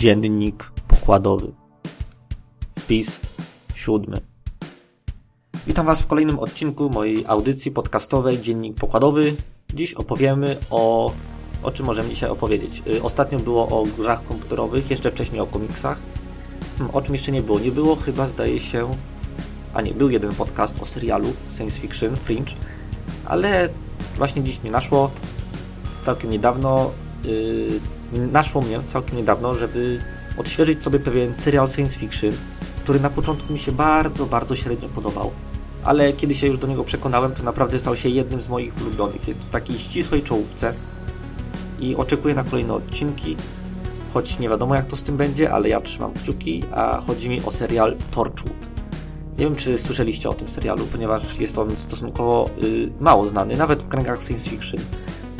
Dziennik pokładowy. Wpis siódmy. Witam Was w kolejnym odcinku mojej audycji podcastowej Dziennik Pokładowy. Dziś opowiemy o... o czym możemy dzisiaj opowiedzieć. Y, ostatnio było o grach komputerowych, jeszcze wcześniej o komiksach. Hmm, o czym jeszcze nie było? Nie było chyba, zdaje się... A nie, był jeden podcast o serialu Science Fiction, Fringe, ale właśnie dziś nie naszło. Całkiem niedawno... Yy naszło mnie całkiem niedawno, żeby odświeżyć sobie pewien serial science fiction, który na początku mi się bardzo, bardzo średnio podobał. Ale kiedy się już do niego przekonałem, to naprawdę stał się jednym z moich ulubionych. Jest to takiej ścisłej czołówce i oczekuję na kolejne odcinki, choć nie wiadomo jak to z tym będzie, ale ja trzymam kciuki, a chodzi mi o serial Torchwood. Nie wiem, czy słyszeliście o tym serialu, ponieważ jest on stosunkowo y, mało znany, nawet w kręgach science fiction,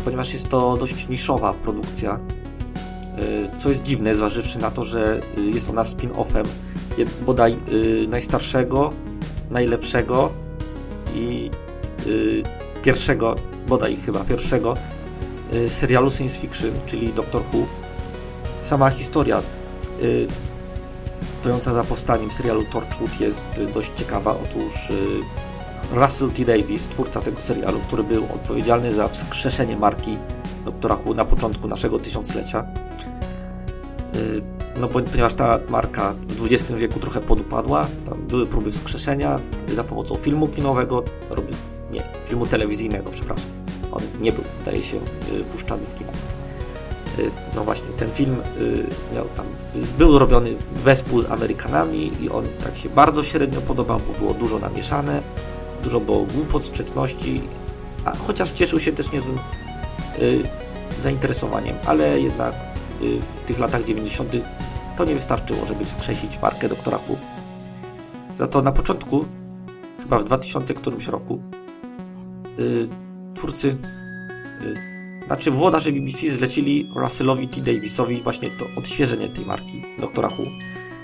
ponieważ jest to dość niszowa produkcja, co jest dziwne, zważywszy na to, że y, jest ona spin-offem bodaj y, najstarszego, najlepszego i pierwszego, bodaj chyba pierwszego serialu science fiction, czyli Doctor Who. Sama historia stojąca za powstaniem serialu Torchwood jest dość ciekawa. Otóż Russell T. Davis, twórca tego serialu, który był odpowiedzialny za wskrzeszenie marki Doktora Who na początku naszego tysiąclecia, Y, no ponieważ ta marka w XX wieku trochę podupadła, tam były próby wskrzeszenia za pomocą filmu kinowego, nie, filmu telewizyjnego, przepraszam. On nie był, zdaje się, y, puszczany w kinach. Y, no właśnie, ten film miał tam, był robiony wespół z Amerykanami i on tak się bardzo średnio podobał, bo było dużo namieszane, dużo było głupot, sprzeczności, a chociaż cieszył się też niezłym zainteresowaniem, ale jednak w tych latach 90. to nie wystarczyło, żeby wskrzesić markę doktora Who. Za to na początku, chyba w 2000 którymś roku, yy, twórcy, znaczy włodarze BBC zlecili Russellowi T. Davisowi właśnie to odświeżenie tej marki doktora Who.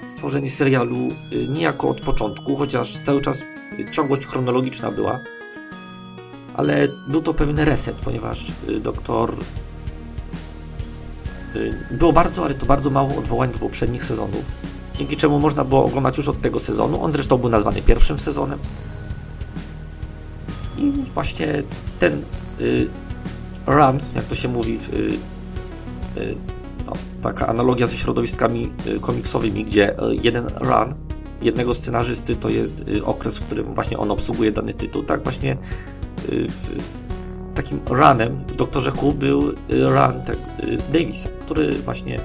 Stworzenie serialu niejako od początku, chociaż cały czas ciągłość chronologiczna była, ale był to pewien reset, ponieważ y, doktor Y, było bardzo, ale to bardzo mało odwołań do poprzednich sezonów, dzięki czemu można było oglądać już od tego sezonu. On zresztą był nazwany pierwszym sezonem. I właśnie ten y, run, jak to się mówi, y, y, no, taka analogia ze środowiskami y, komiksowymi, gdzie jeden run jednego scenarzysty to jest okres, w którym właśnie on obsługuje dany tytuł. Tak właśnie takim runem w Doktorze Who był y, run tak, y, Davisa, który właśnie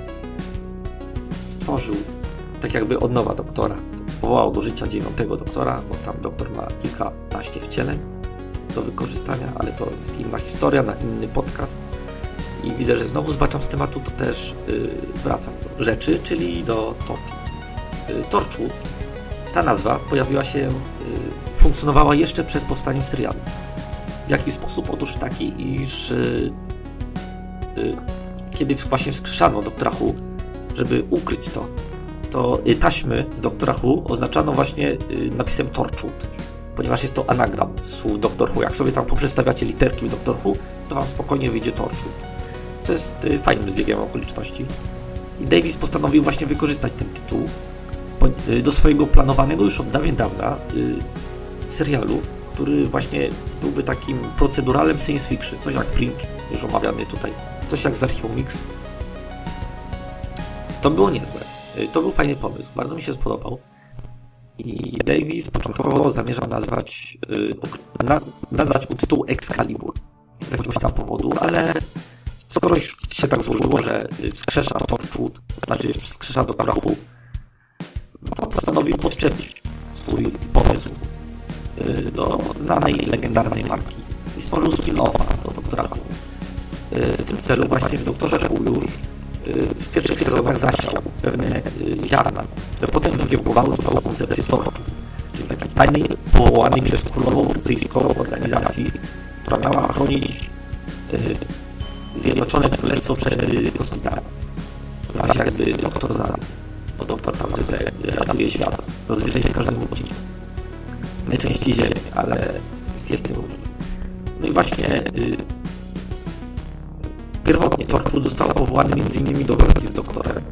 stworzył tak jakby od nowa doktora. Powołał do życia dziewiątego doktora, bo tam doktor ma kilkanaście wcieleń do wykorzystania, ale to jest inna historia, na inny podcast. I widzę, że znowu zbaczam z tematu, to też yy, wracam do rzeczy, czyli do Torchwood. Yy, Torchwood, ta nazwa pojawiła się, yy, funkcjonowała jeszcze przed powstaniem serialu. W jaki sposób? Otóż w taki, iż yy, yy, kiedy właśnie wskrzeszano doktora Who, żeby ukryć to, to yy, taśmy z doktora Who oznaczano właśnie y, napisem Torchwood, ponieważ jest to anagram słów Doktor Who. Jak sobie tam poprzestawiacie literki Doktor Who, to wam spokojnie wyjdzie Torchwood, co jest y, fajnym zbiegiem okoliczności. I Davis postanowił właśnie wykorzystać ten tytuł y, do swojego planowanego już od dawien dawna serialu, który właśnie byłby takim proceduralem science fiction, coś jak Fringe, już omawiany tutaj, coś jak z Archiwum Mix. To było niezłe. Y, to był fajny pomysł, bardzo mi się spodobał. I Davis początkowo zamierzał nazwać, yy, na, nadać mu tytuł Excalibur z jakiegoś tam powodu, ale skoro się tak złożyło, że wskrzesza Torchwood, znaczy wskrzesza do Who, to postanowił podczepić swój pomysł Y, do znanej legendarnej marki i stworzył spin-offa do Doktora Who. Y, w tym celu właśnie w Doktorze Who już y, w pierwszych sezonach zasiał pewne ziarna, które potem wykiełkowały całą koncepcję Torchu, czyli takiej tajnej, powołanej przez królową brytyjską organizacji, która miała chronić Zjednoczone Królestwo przed kosmitami. Ponieważ jakby doktor za, bo doktor tam zwykle ratuje świat, zazwyczaj każdemu odcinku najczęściej ziemię, ale jest tym No i właśnie yy, pierwotnie Torchwood został powołany m.in. do walki z doktorem.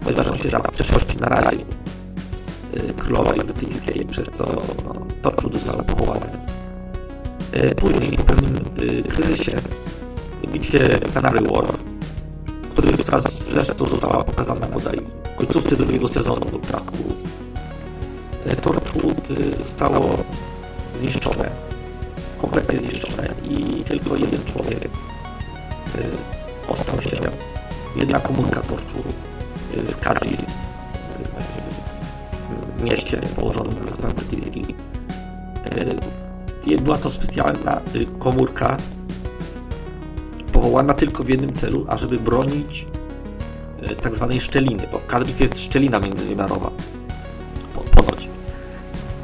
ponieważ on się w przeszłości naraził królowej brytyjskiej, przez co no, Torchwood został powołany. Później po pewnym kryzysie, bitwie Canary Wharf, który teraz zresztą została pokazana bodaj w końcówce drugiego sezonu do traku, Torchwood zostało zniszczone, kompletnie zniszczone i tylko jeden człowiek ostał się, jedna komórka Torchwood w Cardiff, mieście położonym na Wyspach Brytyjskich. Była to specjalna komórka powołana tylko w jednym celu, ażeby bronić tak zwanej szczeliny, bo w jest szczelina międzywymiarowa.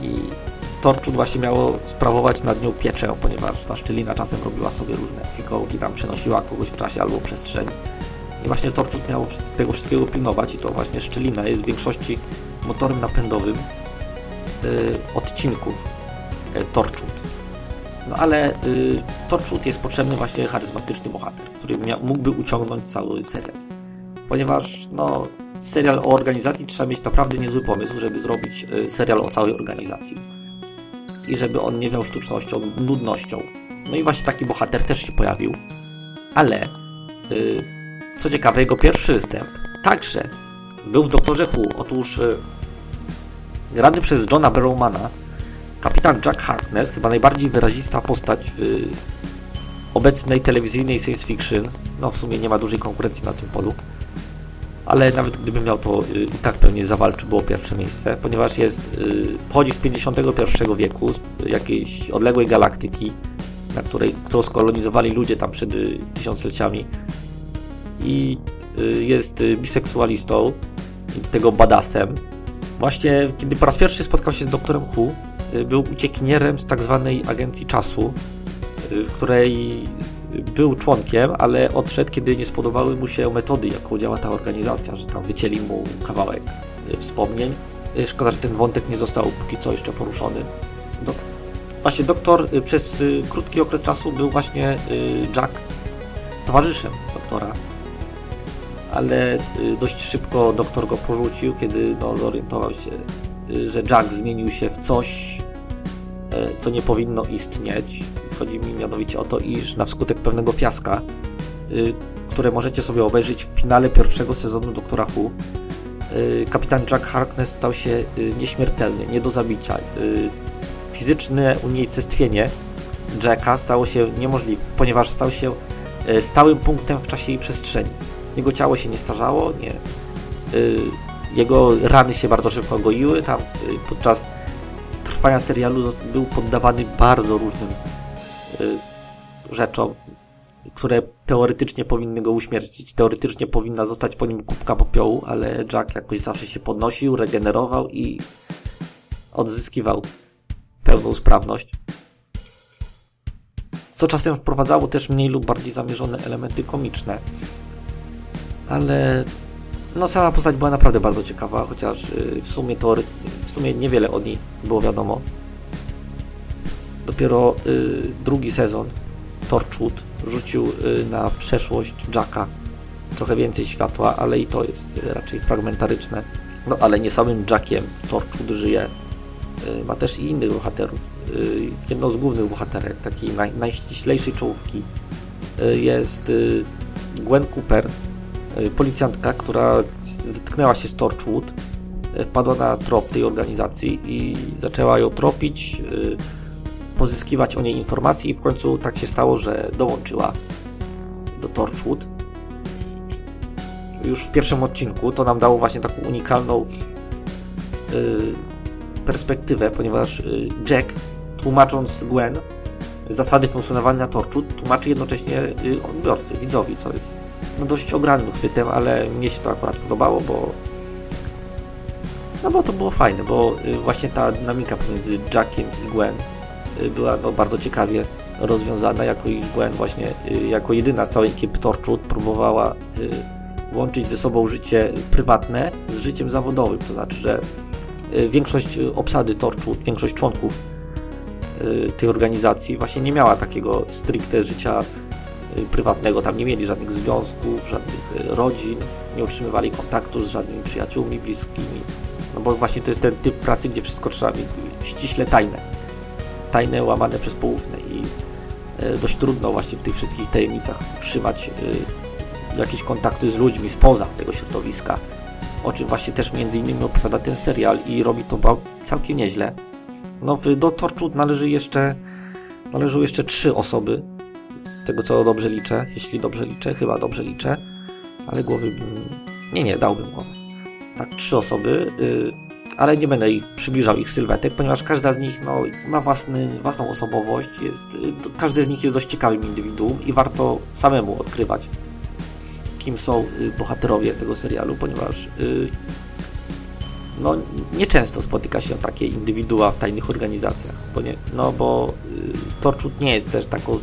I Torchwood właśnie miało sprawować nad nią pieczę, ponieważ ta szczelina czasem robiła sobie różne fikołki, tam przenosiła kogoś w czasie albo przestrzeni. I właśnie Torchwood miało tego wszystkiego pilnować i to właśnie szczelina jest w większości motorem napędowym y, odcinków y, Torchwood. No ale y, jest potrzebny właśnie charyzmatyczny bohater, który mógłby uciągnąć cały serial. Ponieważ no, serial o organizacji trzeba mieć naprawdę niezły pomysł, żeby zrobić y, serial o całej organizacji. I żeby on nie miał sztucznością, nudnością. No i właśnie taki bohater też się pojawił. Ale, y, co ciekawe, jego pierwszy występ także był w Doktorze Who. Otóż y, grany przez Johna Barrowmana kapitan Jack Harkness, chyba najbardziej wyrazista postać w obecnej telewizyjnej science fiction. No w sumie nie ma dużej konkurencji na tym polu. Ale nawet gdybym miał to y, i tak pewnie zawalczy było pierwsze miejsce, ponieważ jest, y, pochodzi z 51 wieku, z jakiejś odległej galaktyki, na której, którą skolonizowali ludzie tam przed y, tysiącleciami i jest biseksualistą i tego badasem. Właśnie kiedy po raz pierwszy spotkał się z doktorem Hu, był uciekinierem z tak zwanej agencji czasu, w której był członkiem, ale odszedł, kiedy nie spodobały mu się metody, jaką działa ta organizacja, że tam wycięli mu kawałek wspomnień. Szkoda, że ten wątek nie został póki co jeszcze poruszony. Do... Właśnie doktor przez krótki okres czasu był właśnie Jack towarzyszem doktora, ale dość szybko doktor go porzucił, kiedy no, zorientował się, że Jack zmienił się w coś, co nie powinno istnieć. Chodzi mi mianowicie o to, iż na skutek pewnego fiaska, które możecie sobie obejrzeć w finale pierwszego sezonu Doktora Who, kapitan Jack Harkness stał się nieśmiertelny, nie do zabicia. Fizyczne unicestwienie Jacka stało się niemożliwe, ponieważ stał się stałym punktem w czasie i przestrzeni. Jego ciało się nie starzało, nie, jego rany się bardzo szybko goiły. Tam podczas trwania serialu był poddawany bardzo różnym rzeczom, które teoretycznie powinny go uśmiercić. Teoretycznie powinna zostać po nim kubka popiołu, ale Jack jakoś zawsze się podnosił, regenerował i odzyskiwał pełną sprawność. Co czasem wprowadzało też mniej lub bardziej zamierzone elementy komiczne. Ale no sama postać była naprawdę bardzo ciekawa, chociaż y, w sumie to w sumie niewiele o niej było wiadomo. Dopiero y, drugi sezon Torchwood rzucił y, na przeszłość Jacka trochę więcej światła, ale i to jest y, raczej fragmentaryczne. No ale nie samym Jackiem Torchwood żyje. Ma też i innych bohaterów. Jedną z głównych bohaterek, takiej naj, najściślejszej czołówki jest Gwen Cooper, policjantka, która zetknęła się z Torchwood, wpadła na trop tej organizacji i zaczęła ją tropić, pozyskiwać o niej informacje i w końcu tak się stało, że dołączyła do Torchwood. Już w pierwszym odcinku to nam dało właśnie taką unikalną perspektywę, ponieważ Jack tłumacząc Gwen zasady funkcjonowania Torchwood tłumaczy jednocześnie odbiorcy, widzowi, co jest no dość ogromnym chwytem, ale mnie się to akurat podobało, bo no bo to było fajne, bo y, właśnie ta dynamika pomiędzy Jackiem i Gwen y, była no, bardzo ciekawie rozwiązana, jako iż Gwen właśnie y, jako jedyna z całej ekipy Torchwood próbowała łączyć ze sobą życie prywatne z życiem zawodowym, to znaczy, że większość obsady Torchwood, większość członków tej organizacji właśnie nie miała takiego stricte życia prywatnego, tam nie mieli żadnych związków, żadnych rodzin, nie utrzymywali kontaktu z żadnymi przyjaciółmi, bliskimi, no bo właśnie to jest ten typ pracy, gdzie wszystko trzeba mieć ściśle tajne, tajne, łamane przez poufne i dość trudno właśnie w tych wszystkich tajemnicach utrzymać jakieś kontakty z ludźmi spoza tego środowiska, o czym właśnie też między innymi opowiada ten serial i robi to całkiem nieźle. No do Torchwood należy jeszcze należą jeszcze trzy osoby, z tego co dobrze liczę, jeśli dobrze liczę, chyba dobrze liczę, ale głowy bym... nie, nie, dałbym głowę. Tak, trzy osoby, yy, ale nie będę ich przybliżał ich sylwetek, ponieważ każda z nich no, ma własny, własną osobowość, jest, yy, każdy z nich jest dość ciekawym indywiduum i warto samemu odkrywać kim są y, bohaterowie tego serialu, ponieważ y, no, nieczęsto spotyka się takie indywidua w tajnych organizacjach, bo nie, no bo y, Torchwood nie jest też taką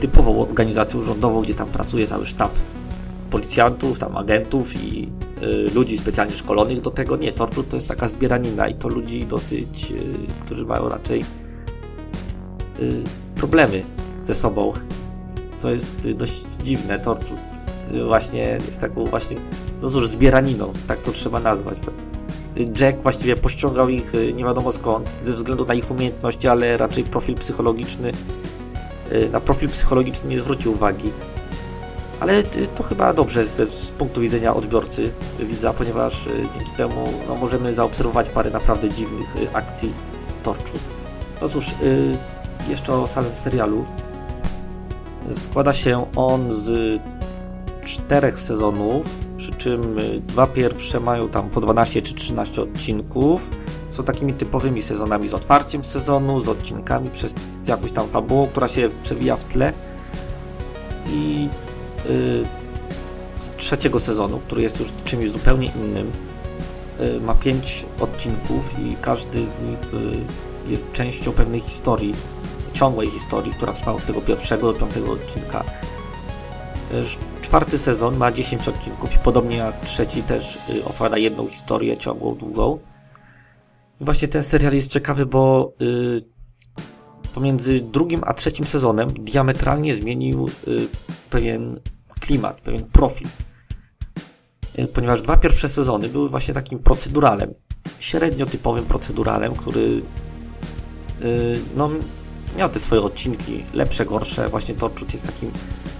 typową organizacją rządową, gdzie tam pracuje cały sztab policjantów, tam agentów i ludzi specjalnie szkolonych do tego. Nie, Torchwood to jest taka zbieranina i to ludzi dosyć, którzy mają raczej problemy ze sobą, co jest dość dziwne. Torchwood właśnie jest taką właśnie, no cóż, zbieraniną, tak to trzeba nazwać. Jack właściwie pościągał ich y, nie wiadomo skąd, ze względu na ich umiejętności, ale raczej profil psychologiczny, y, na profil psychologiczny nie zwrócił uwagi. Ale y, to chyba dobrze z, z punktu widzenia odbiorcy, widza, ponieważ dzięki temu no, możemy zaobserwować parę naprawdę dziwnych akcji torczu. No cóż, jeszcze o samym serialu. Składa się on z czterech sezonów, przy czym y, dwa pierwsze mają tam po 12 czy 13 odcinków. Są takimi typowymi sezonami z otwarciem sezonu, z odcinkami przez jakąś tam fabułą, która się przewija w tle. I z trzeciego sezonu, który jest już czymś zupełnie innym, yy, ma pięć odcinków i każdy z nich yy, jest częścią pewnej historii, ciągłej historii, która trwa od tego pierwszego do piątego odcinka Czwarty sezon ma 10 odcinków i podobnie jak trzeci też y, opowiada jedną historię ciągłą, długą. I właśnie ten serial jest ciekawy, bo y, pomiędzy drugim a trzecim sezonem diametralnie zmienił y, pewien klimat, pewien profil. Y, ponieważ dwa pierwsze sezony były właśnie takim proceduralem, średnio typowym proceduralem, który y, no, miał te swoje odcinki, lepsze, gorsze. Właśnie Torchwood jest takim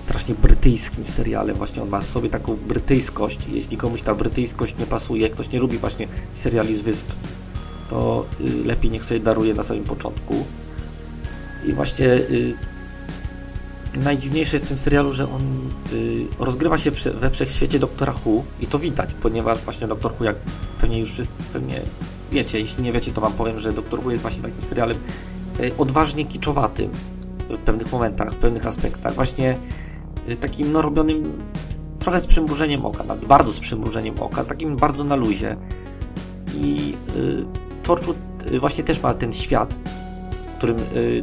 strasznie brytyjskim serialem. Właśnie on ma w sobie taką brytyjskość. Jeśli komuś ta brytyjskość nie pasuje, ktoś nie lubi właśnie seriali z wysp, to lepiej niech sobie daruje na samym początku. I właśnie y, najdziwniejsze jest w tym serialu, że on y, rozgrywa się we wszechświecie Doktora Who i to widać, ponieważ właśnie Doktor Who, jak pewnie już wszyscy, pewnie wiecie, jeśli nie wiecie, to wam powiem, że Doktor Who jest właśnie takim serialem y, odważnie kiczowatym w pewnych momentach, w pewnych aspektach. Właśnie Y, takim no robionym trochę z przymrużeniem oka, bardzo z przymrużeniem oka, takim bardzo na luzie. I y, Torchwood y, właśnie też ma ten świat, w którym y,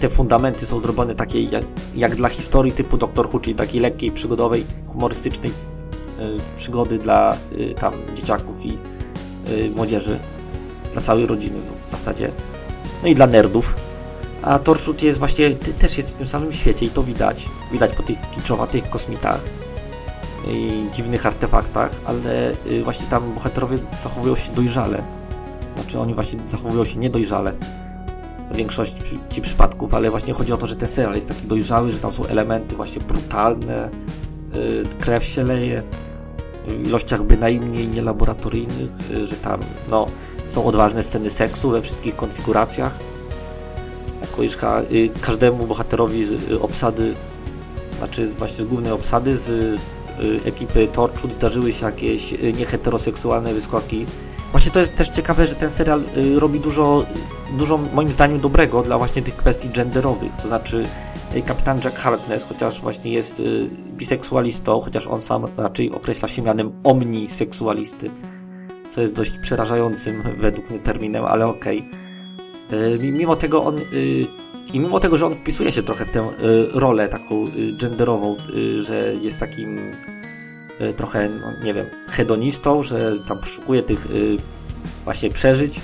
te fundamenty są zrobione takie jak, jak, dla historii typu Doctor Who, czyli takiej lekkiej, przygodowej, humorystycznej y, przygody dla y, tam dzieciaków i młodzieży, dla całej rodziny w zasadzie, no i dla nerdów a Torchwood jest właśnie, też jest w tym samym świecie i to widać. Widać po tych kiczowatych kosmitach i dziwnych artefaktach, ale właśnie tam bohaterowie zachowują się dojrzale. Znaczy oni właśnie zachowują się niedojrzale większości przypadków, ale właśnie chodzi o to, że ten serial jest taki dojrzały, że tam są elementy właśnie brutalne, y, krew się leje w ilościach bynajmniej nielaboratoryjnych, y, że tam no, są odważne sceny seksu we wszystkich konfiguracjach kołyszka y, każdemu bohaterowi z obsady, znaczy właśnie z głównej obsady, z ekipy Torchwood zdarzyły się jakieś nieheteroseksualne wyskoki. Właśnie to jest też ciekawe, że ten serial robi dużo, dużo moim zdaniem dobrego dla właśnie tych kwestii genderowych, to znaczy kapitan Jack Harkness, chociaż właśnie jest biseksualistą, chociaż on sam raczej określa się mianem omniseksualisty, co jest dość przerażającym według mnie terminem, ale okej. Okay mimo tego on y, i mimo tego, że on wpisuje się trochę w tę y, rolę taką y, genderową, że jest takim trochę, no, nie wiem, hedonistą, że tam poszukuje tych właśnie przeżyć.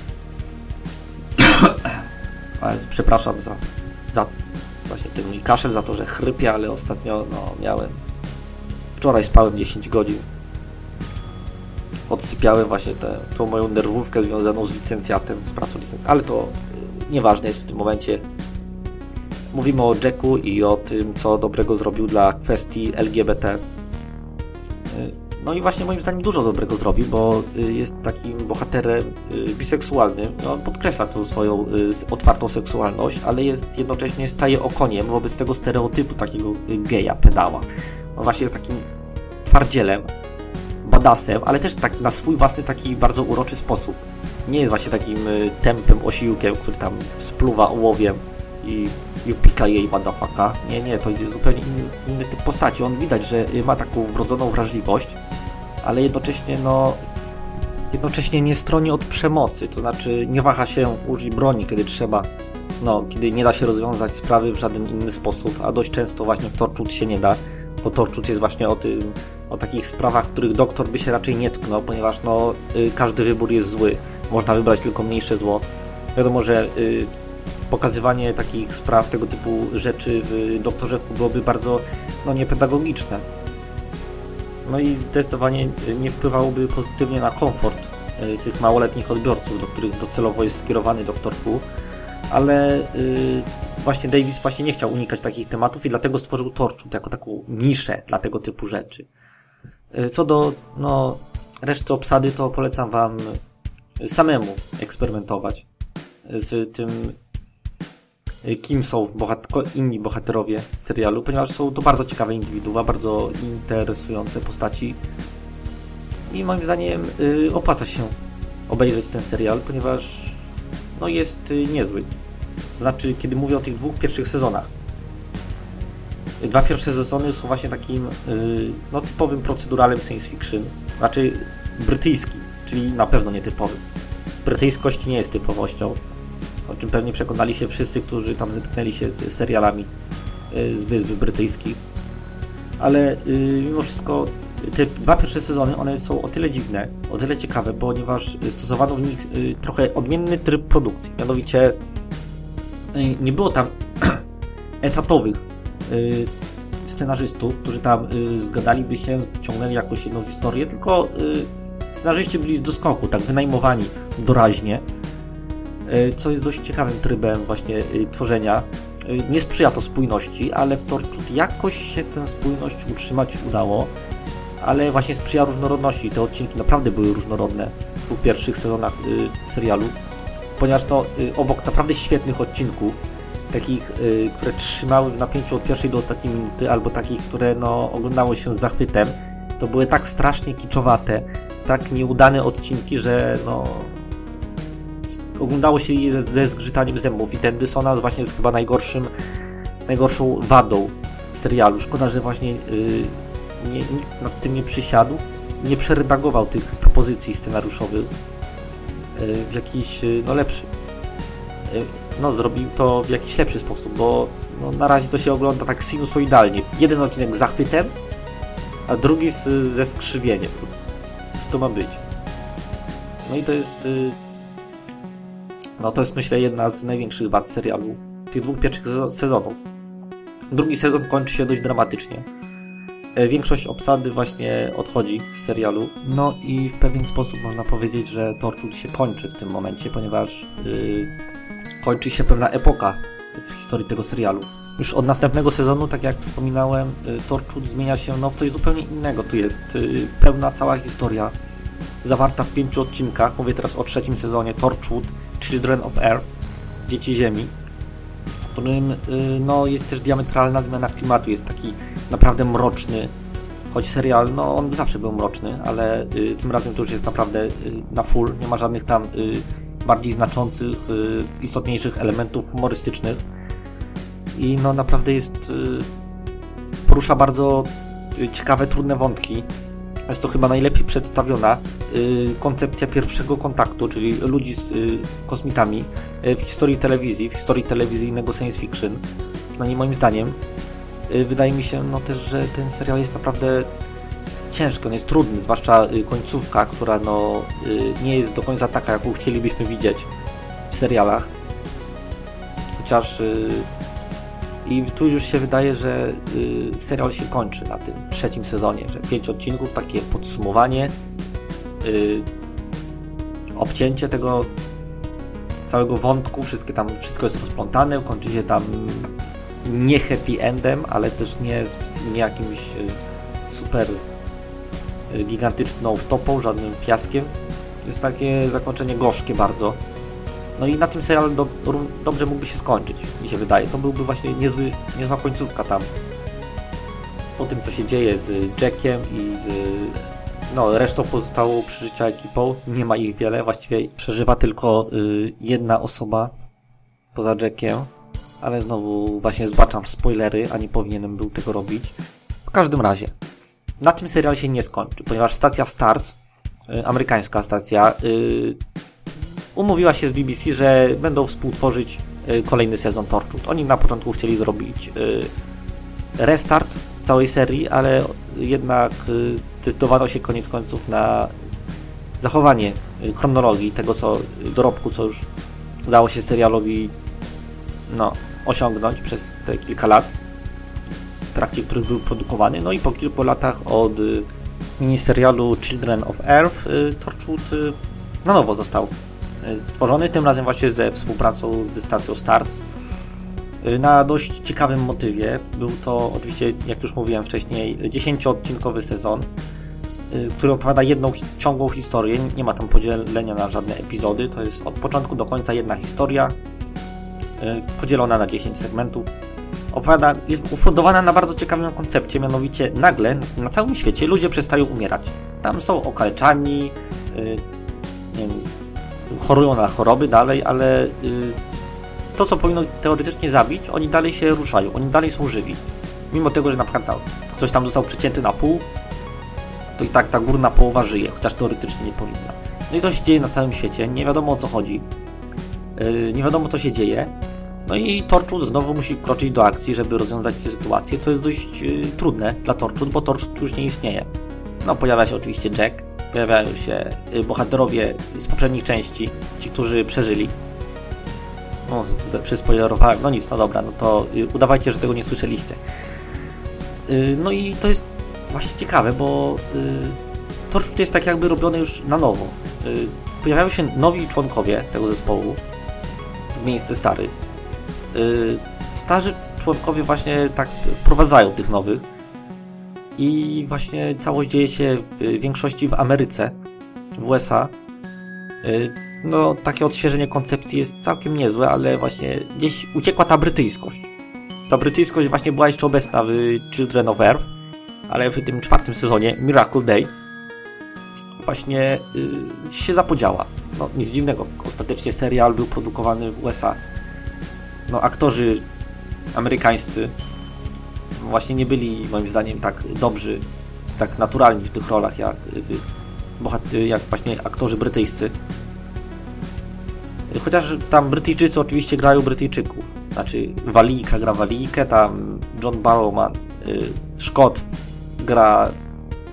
Przepraszam za, za właśnie ten mój kaszel, za to, że chrypię, ale ostatnio no, miałem... Wczoraj spałem 10 godzin. Odsypiałem właśnie tę, tą moją nerwówkę związaną z licencjatem, z pracą ale to y, nieważne jest w tym momencie. Mówimy o Jacku i o tym, co dobrego zrobił dla kwestii LGBT. Y, no i właśnie moim zdaniem dużo dobrego zrobił, bo y, jest takim bohaterem biseksualnym. No, on podkreśla tą swoją otwartą seksualność, ale jest jednocześnie staje okoniem wobec tego stereotypu takiego geja, pedała. On właśnie jest takim twardzielem, badasem, ale też tak na swój własny taki bardzo uroczy sposób. Nie jest właśnie takim tępym osiłkiem, który tam spluwa ołowiem i Jupika jej madafaka. Nie, nie, to jest zupełnie inny, inny typ postaci. On widać, że ma taką wrodzoną wrażliwość, ale jednocześnie, no, jednocześnie nie stroni od przemocy, to znaczy nie waha się użyć broni, kiedy trzeba, no, kiedy nie da się rozwiązać sprawy w żaden inny sposób, a dość często właśnie w Torchwood się nie da, bo Torchwood jest właśnie o tym, o takich sprawach, których doktor by się raczej nie tknął, ponieważ no, y, każdy wybór jest zły, można wybrać tylko mniejsze zło. Wiadomo, że y, pokazywanie takich spraw, tego typu rzeczy w doktorze byłoby bardzo no, niepedagogiczne. No i zdecydowanie nie wpływałoby pozytywnie na komfort y, tych małoletnich odbiorców, do których docelowo jest skierowany doktor Who, ale y, właśnie Davis właśnie nie chciał unikać takich tematów i dlatego stworzył Torchwood jako taką niszę dla tego typu rzeczy. Y, co do no, reszty obsady, to polecam Wam samemu eksperymentować z tym kim są inni bohaterowie serialu, ponieważ są to bardzo ciekawe indywidua, bardzo interesujące postaci i moim zdaniem y, opłaca się obejrzeć ten serial, ponieważ no, jest y, niezły. Znaczy, kiedy mówię o tych dwóch pierwszych sezonach. Dwa pierwsze sezony są właśnie takim y, no, typowym proceduralem science fiction, znaczy brytyjskim, czyli na pewno nietypowym. Brytyjskość nie jest typowością, o czym pewnie przekonali się wszyscy, którzy tam zetknęli się z serialami y, z Wysp Brytyjskich. Ale yy, mimo wszystko te dwa pierwsze sezony, one są o tyle dziwne, o tyle ciekawe, ponieważ stosowano w nich yy, trochę odmienny tryb produkcji. Mianowicie nie było tam etatowych y, scenarzystów, którzy tam y, zgadaliby się, ciągnęli jakąś jedną historię, tylko y, scenarzyści byli do skoku, tak wynajmowani doraźnie co jest dość ciekawym trybem właśnie e, tworzenia. E, nie sprzyja to spójności, ale w Torchwood jakoś się tę spójność utrzymać udało, ale właśnie sprzyja różnorodności. Te odcinki naprawdę były różnorodne w dwóch pierwszych sezonach serialu, ponieważ no, obok naprawdę świetnych odcinków, takich, które trzymały w napięciu od pierwszej do ostatniej minuty, albo takich, które no, oglądało się z zachwytem, to były tak strasznie kiczowate, tak nieudane odcinki, że no, oglądało się je ze zgrzytaniem zębów i ten dysonans właśnie jest chyba najgorszym, najgorszą wadą serialu. Szkoda, że właśnie yy, nie, nikt nad tym nie przysiadł, nie przeredagował tych propozycji scenariuszowych yy, w jakiś yy, no, lepszy. Yy, no, zrobił to w jakiś lepszy sposób, bo no, na razie to się ogląda tak sinusoidalnie. Jeden odcinek z zachwytem, a drugi z, ze skrzywieniem. Co to ma być? No i to jest y, no to jest myślę jedna z największych wad serialu, tych dwóch pierwszych sezonów. Drugi sezon kończy się dość dramatycznie. E, większość obsady właśnie odchodzi z serialu. No i w pewien sposób można powiedzieć, że Torchwood się kończy w tym momencie, ponieważ yy, kończy się pewna epoka w historii tego serialu. Już od następnego sezonu, tak jak wspominałem, yy, Torchwood zmienia się no, w coś zupełnie innego. Tu jest yy, pełna cała historia zawarta w pięciu odcinkach. Mówię teraz o trzecim sezonie Torchwood Children of Air, Dzieci Ziemi, w którym y, no, jest też diametralna zmiana klimatu, jest taki naprawdę mroczny, choć serial, no on zawsze był mroczny, ale y, tym razem to już jest naprawdę y, na full, nie ma żadnych tam bardziej znaczących, istotniejszych elementów humorystycznych. I no naprawdę jest porusza bardzo ciekawe, trudne wątki, jest to chyba najlepiej przedstawiona koncepcja pierwszego kontaktu, czyli ludzi z y, kosmitami y, w historii telewizji, w historii telewizyjnego science fiction. No i moim zdaniem wydaje mi się no też, że ten serial jest naprawdę ciężki, on jest trudny, zwłaszcza końcówka, która no nie jest do końca taka, jaką chcielibyśmy widzieć w serialach. Chociaż I tu już się wydaje, że y, serial się kończy na tym trzecim sezonie, że pięć odcinków, takie podsumowanie, y, obcięcie tego całego wątku, wszystkie tam, wszystko jest rozplątane, kończy się tam nie happy endem, ale też nie, nie jakimś y, super y, gigantyczną wtopą, żadnym fiaskiem. Jest takie zakończenie gorzkie bardzo. No i na tym serial do, dobrze mógłby się skończyć, mi się wydaje. To byłby właśnie niezły, niezła końcówka tam. Po tym, co się dzieje z Jackiem i z no, resztą pozostałą przeżycia ekipą. Nie ma ich wiele, właściwie przeżywa tylko y, jedna osoba poza Jackiem, ale znowu właśnie zbaczam spoilery, a nie powinienem był tego robić. W każdym razie, na tym serial się nie skończy, ponieważ stacja Starz, y, amerykańska stacja, y, umówiła się z BBC, że będą współtworzyć y, kolejny sezon Torchwood. Oni na początku chcieli zrobić y, restart całej serii, ale jednak y, zdecydowano się koniec końców na zachowanie chronologii tego, co dorobku, co już udało się serialowi no, osiągnąć przez te kilka lat, w trakcie których był produkowany. No i po kilku latach od miniserialu Children of Earth Torchwood na nowo został stworzony, tym razem właśnie ze współpracą z stacją Stars. Na dość ciekawym motywie. Był to oczywiście, jak już mówiłem wcześniej, 10-odcinkowy sezon, który opowiada jedną ciągłą historię. Nie ma tam podzielenia na żadne epizody. To jest od początku do końca jedna historia, podzielona na 10 segmentów. Opowiada, jest ufundowana na bardzo ciekawym koncepcie, mianowicie nagle na całym świecie ludzie przestają umierać. Tam są okaleczani, nie wiem, chorują na choroby dalej, ale y, to, co powinno teoretycznie zabić, oni dalej się ruszają, oni dalej są żywi. Mimo tego, że na przykład ktoś tam został przecięty na pół, to i tak ta górna połowa żyje, chociaż teoretycznie nie powinna. No i to się dzieje na całym świecie, nie wiadomo o co chodzi, yy, nie wiadomo co się dzieje. No i Torchwood znowu musi wkroczyć do akcji, żeby rozwiązać tę sytuację, co jest dość yy, trudne dla Torchwood, bo Torchwood już nie istnieje. No pojawia się oczywiście Jack, pojawiają się y, bohaterowie z poprzednich części, ci, którzy przeżyli. No, przyspoilerowałem, no nic, no dobra, no to y, udawajcie, że tego nie słyszeliście. Y, no i to jest właśnie ciekawe, bo to jest tak jakby robione już na nowo. Pojawiają się nowi członkowie tego zespołu w miejsce stary. Starzy członkowie właśnie tak wprowadzają tych nowych i właśnie całość dzieje się w większości w Ameryce, w USA. Y, no, takie odświeżenie koncepcji jest całkiem niezłe, ale właśnie gdzieś uciekła ta brytyjskość. Ta brytyjskość właśnie była jeszcze obecna w Children of Earth, ale w tym czwartym sezonie, Miracle Day, właśnie yy, się zapodziała. No, nic dziwnego, ostatecznie serial był produkowany w USA. No, aktorzy amerykańscy właśnie nie byli moim zdaniem tak dobrzy, tak naturalni w tych rolach jak, jak właśnie aktorzy brytyjscy. Chociaż tam Brytyjczycy oczywiście grają Brytyjczyków. Znaczy Walijka gra Walijkę, tam John Barrowman, y, gra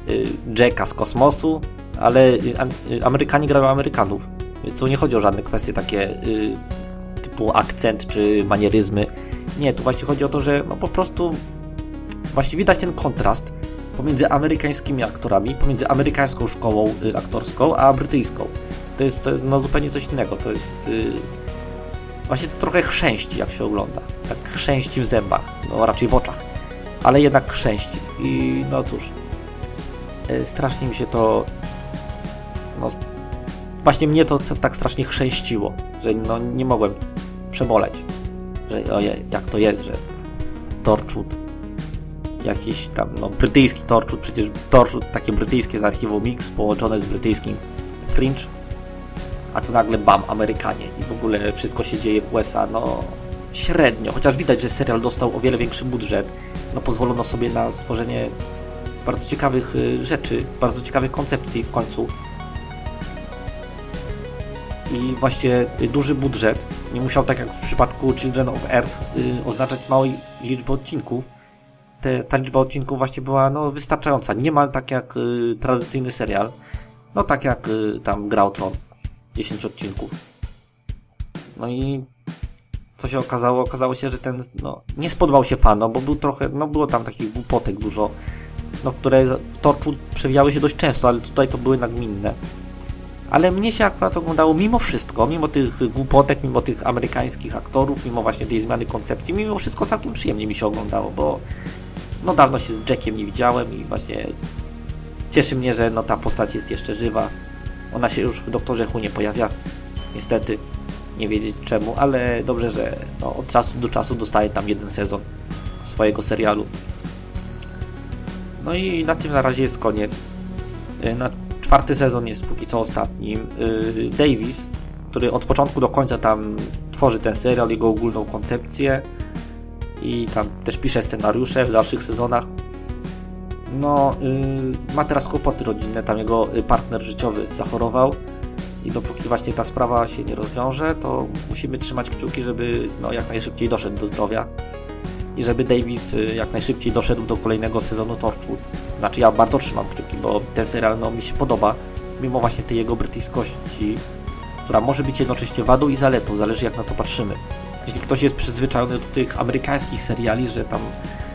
y, Jacka z kosmosu, ale y, Amerykanie grają Amerykanów. Więc tu nie chodzi o żadne kwestie takie y, typu akcent czy manieryzmy. Nie, tu właśnie chodzi o to, że no po prostu Właśnie widać ten kontrast pomiędzy amerykańskimi aktorami, pomiędzy amerykańską szkołą y, aktorską, a brytyjską. To jest no, zupełnie coś innego. To jest yy, właśnie trochę chrzęści, jak się ogląda. Tak chrzęści w zębach, no raczej w oczach, ale jednak chrzęści. I no cóż, yy, strasznie mi się to. No, właśnie mnie to tak strasznie chrzęściło, że no, nie mogłem przeboleć. Że ojej, jak to jest, że Torchwood jakiś tam, no, brytyjski Torchwood, przecież Torchwood takie brytyjskie z archiwum Mix połączone z brytyjskim Fringe, a tu nagle bam, Amerykanie i w ogóle wszystko się dzieje w USA, no średnio, chociaż widać, że serial dostał o wiele większy budżet, no pozwolono sobie na stworzenie bardzo ciekawych y, rzeczy, bardzo ciekawych koncepcji w końcu. I właśnie y, duży budżet nie musiał, tak jak w przypadku Children of Earth, y, oznaczać małej liczby odcinków, te, ta liczba odcinków właśnie była no, wystarczająca. Niemal tak jak y, tradycyjny serial. No tak jak y, tam Gra o Tron. 10 odcinków. No i co się okazało? Okazało się, że ten, no, nie spodobał się fanom, bo był trochę, no, było tam takich głupotek dużo, no, które w Torczu przewijały się dość często, ale tutaj to były nagminne. Ale mnie się akurat oglądało mimo wszystko, mimo tych głupotek, mimo tych amerykańskich aktorów, mimo właśnie tej zmiany koncepcji, mimo wszystko całkiem przyjemnie mi się oglądało, bo no dawno się z Jackiem nie widziałem i właśnie cieszy mnie, że no ta postać jest jeszcze żywa. Ona się już w Doktorze Hu nie pojawia, niestety, nie wiedzieć czemu, ale dobrze, że no, od czasu do czasu dostaje tam jeden sezon swojego serialu. No i na tym na razie jest koniec. Y, na czwarty sezon jest póki co ostatnim. Y, Davis, który od początku do końca tam tworzy ten serial, jego ogólną koncepcję i tam też pisze scenariusze w dalszych sezonach. No, yy, ma teraz kłopoty rodzinne, tam jego partner życiowy zachorował i dopóki właśnie ta sprawa się nie rozwiąże, to musimy trzymać kciuki, żeby no, jak najszybciej doszedł do zdrowia i żeby Davis y, jak najszybciej doszedł do kolejnego sezonu Torchwood. Znaczy ja bardzo trzymam kciuki, bo ten serial no, mi się podoba, mimo właśnie tej jego brytyjskości, która może być jednocześnie wadą i zaletą, zależy jak na to patrzymy. Jeśli ktoś jest przyzwyczajony do tych amerykańskich seriali, że tam y,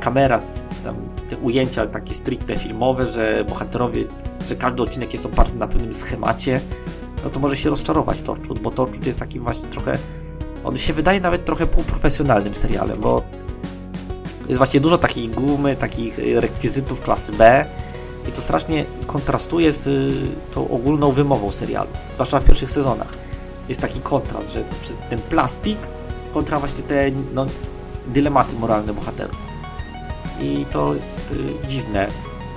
kamera, tam te ujęcia takie stricte filmowe, że bohaterowie, że każdy odcinek jest oparty na pewnym schemacie, no to może się rozczarować Torchwood, bo Torchwood jest takim właśnie trochę, on się wydaje nawet trochę półprofesjonalnym serialem, bo jest właśnie dużo takich gumy, takich y, rekwizytów klasy B i to strasznie kontrastuje z y, tą ogólną wymową serialu, zwłaszcza w pierwszych sezonach. Jest taki kontrast, że ten plastik kontra właśnie te no, dylematy moralne bohaterów. I to jest y, dziwne.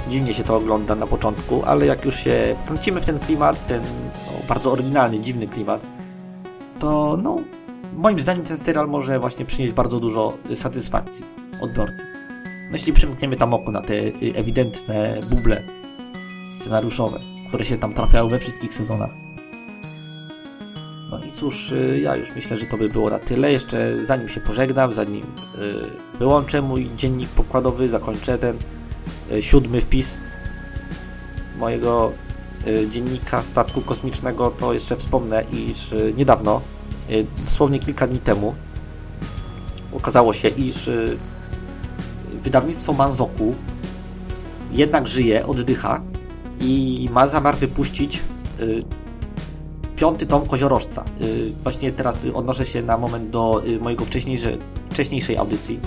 Dziwnie się to ogląda na początku, ale jak już się wkręcimy w ten klimat, w ten no, bardzo oryginalny, dziwny klimat, to no, moim zdaniem ten serial może właśnie przynieść bardzo dużo satysfakcji odbiorcy. No, jeśli przymkniemy tam oko na te y, ewidentne buble scenariuszowe, które się tam trafiały we wszystkich sezonach. No i cóż, y, ja już myślę, że to by było na tyle. Jeszcze zanim się pożegnam, zanim y, wyłączę mój dziennik pokładowy, zakończę ten siódmy wpis mojego dziennika statku kosmicznego, to jeszcze wspomnę, iż niedawno, dosłownie kilka dni temu, okazało się, iż wydawnictwo Manzoku jednak żyje, oddycha i ma zamiar wypuścić y, piąty tom Koziorożca. Y, właśnie teraz odnoszę się na moment do y, mojego wcześniejszej, audycji,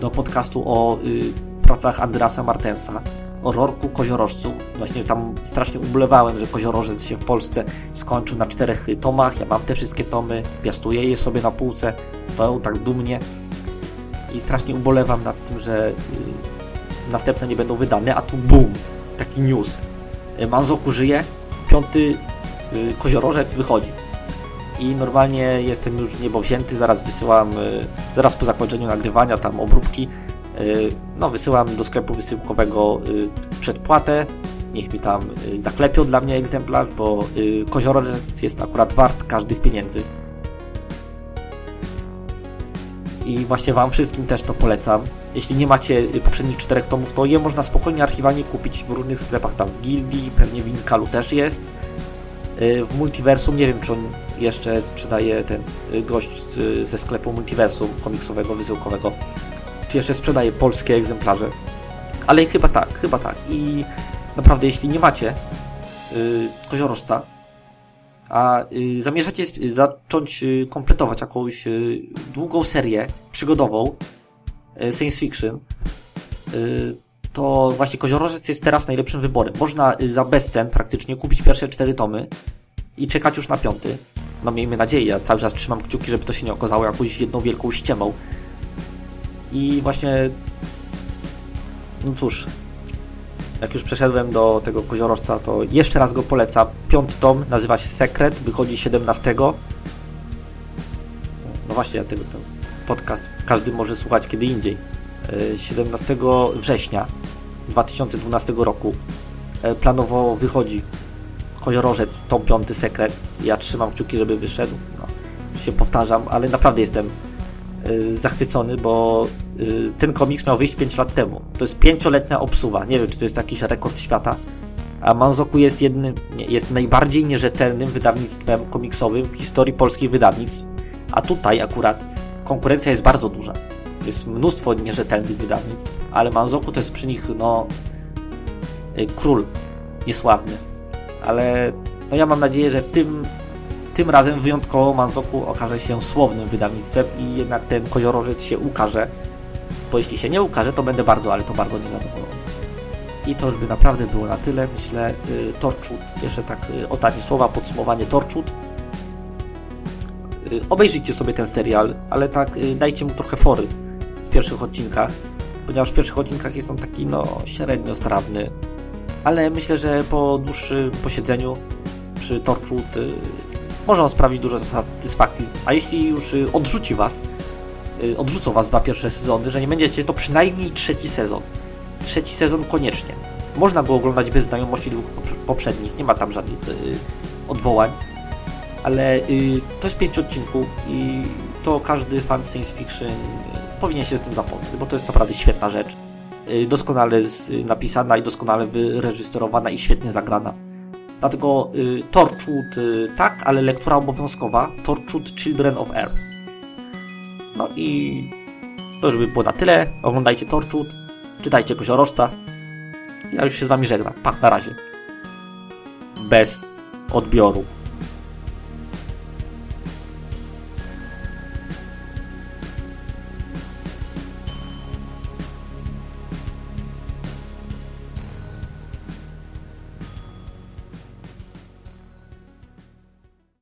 do podcastu o y, pracach Andrasa Martensa, o Rorku Koziorożcu. Właśnie tam strasznie ubolewałem, że Koziorożec się w Polsce skończył na czterech tomach. Ja mam te wszystkie tomy, piastuję je sobie na półce, stoją tak dumnie i strasznie ubolewam nad tym, że następne nie będą wydane, a tu boom, taki news. Manzoku żyje, piąty koziorożec wychodzi. I normalnie jestem już niebowzięty, zaraz wysyłam, zaraz po zakończeniu nagrywania tam obróbki, no wysyłam do sklepu wysyłkowego przedpłatę, niech mi tam zaklepią dla mnie egzemplarz, bo koziorożec jest akurat wart każdych pieniędzy. i właśnie Wam wszystkim też to polecam. Jeśli nie macie poprzednich czterech tomów, to je można spokojnie archiwalnie kupić w różnych sklepach, tam w Gildii, pewnie w Inkalu też jest. Y, w Multiversum, nie wiem czy on jeszcze sprzedaje ten y, gość z, ze sklepu Multiversum komiksowego, wysyłkowego, czy jeszcze sprzedaje polskie egzemplarze. Ale chyba tak, chyba tak. I naprawdę, jeśli nie macie yy, koziorożca, a y, zamierzacie zacząć y, kompletować jakąś y, długą serię przygodową science fiction, to właśnie Koziorożec jest teraz najlepszym wyborem. Można za bezcen praktycznie kupić pierwsze cztery tomy i czekać już na piąty. No miejmy nadzieję, ja cały czas trzymam kciuki, żeby to się nie okazało jakąś jedną wielką ściemą. I właśnie no cóż, jak już przeszedłem do tego koziorożca, to jeszcze raz go polecam. Piąty tom nazywa się Sekret, wychodzi 17. No właśnie, tego ten podcast każdy może słuchać kiedy indziej. 17 e, września 2012 roku e, planowo wychodzi Koziorożec, tom piąty Sekret. Ja trzymam kciuki, żeby wyszedł. No, się powtarzam, ale naprawdę jestem Y, zachwycony, bo ten komiks miał wyjść 5 lat temu. To jest pięcioletnia obsuwa. Nie wiem, czy to jest jakiś rekord świata. A Manzoku jest jednym, jest najbardziej nierzetelnym wydawnictwem komiksowym w historii polskich wydawnictw. A tutaj akurat konkurencja jest bardzo duża. Jest mnóstwo nierzetelnych wydawnictw, ale Manzoku to jest przy nich, no, y, król niesławny. Ale no ja mam nadzieję, że w tym, tym razem wyjątkowo Manzoku okaże się słownym wydawnictwem i jednak ten koziorożec się ukaże. Bo jeśli się nie ukaże, to będę bardzo, ale to bardzo niezadowolony. I to już by naprawdę było na tyle. Myślę, y, Torchwood, jeszcze tak y, ostatnie słowa, podsumowanie Torchwood. Y, obejrzyjcie sobie ten serial, ale tak y, dajcie mu trochę fory pierwszych odcinkach, ponieważ w pierwszych odcinkach jest on taki no średnio strawny, ale myślę, że po dłuższym posiedzeniu przy Torchwood y, może on sprawić dużo satysfakcji, a jeśli już y, odrzuci was, y, odrzucą was dwa pierwsze sezony, że nie będziecie, to przynajmniej trzeci sezon. Trzeci sezon koniecznie. Można go oglądać bez znajomości dwóch poprzednich, nie ma tam żadnych y, odwołań ale to jest pięć odcinków i to każdy fan science fiction powinien się z tym zapoznać, bo to jest naprawdę świetna rzecz. Y, doskonale y, napisana i doskonale wyreżyserowana i świetnie zagrana. Dlatego y, Torchwood y, tak, ale lektura obowiązkowa Torchwood Children of Earth. No i to już by było na tyle. Oglądajcie Torchwood, czytajcie Koziorożca. Ja już się z wami żegnam. Pa, na razie. Bez odbioru.